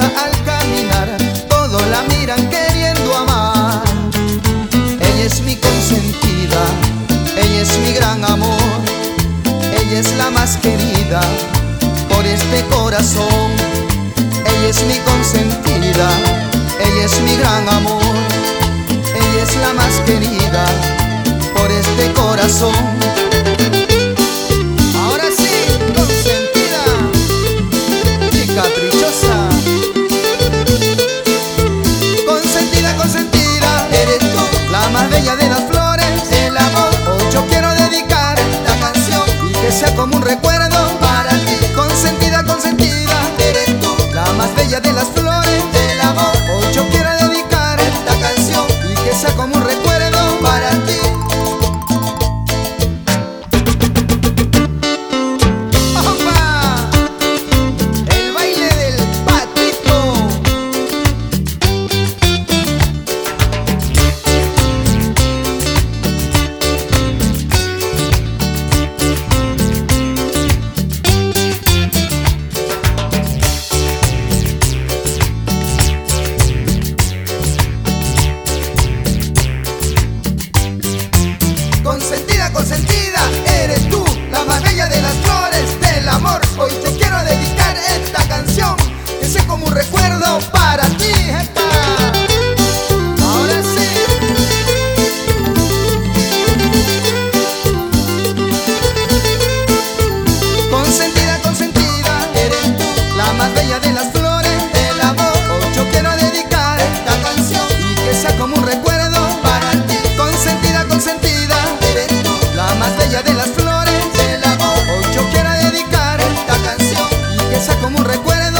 al caminar, todos la miran queriendo amar. Ella es mi consentida, ella es mi gran amor, ella es la más querida por este corazón. Ella es mi consentida, ella es mi gran amor, ella es la más querida por este corazón. como un recuerdo. consentida, eres tú, la más bella de las flores del amor. Hoy te Recuerdo